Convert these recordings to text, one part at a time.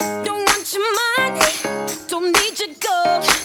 Don't want your money, don't need your gold.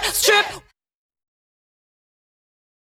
strip, strip.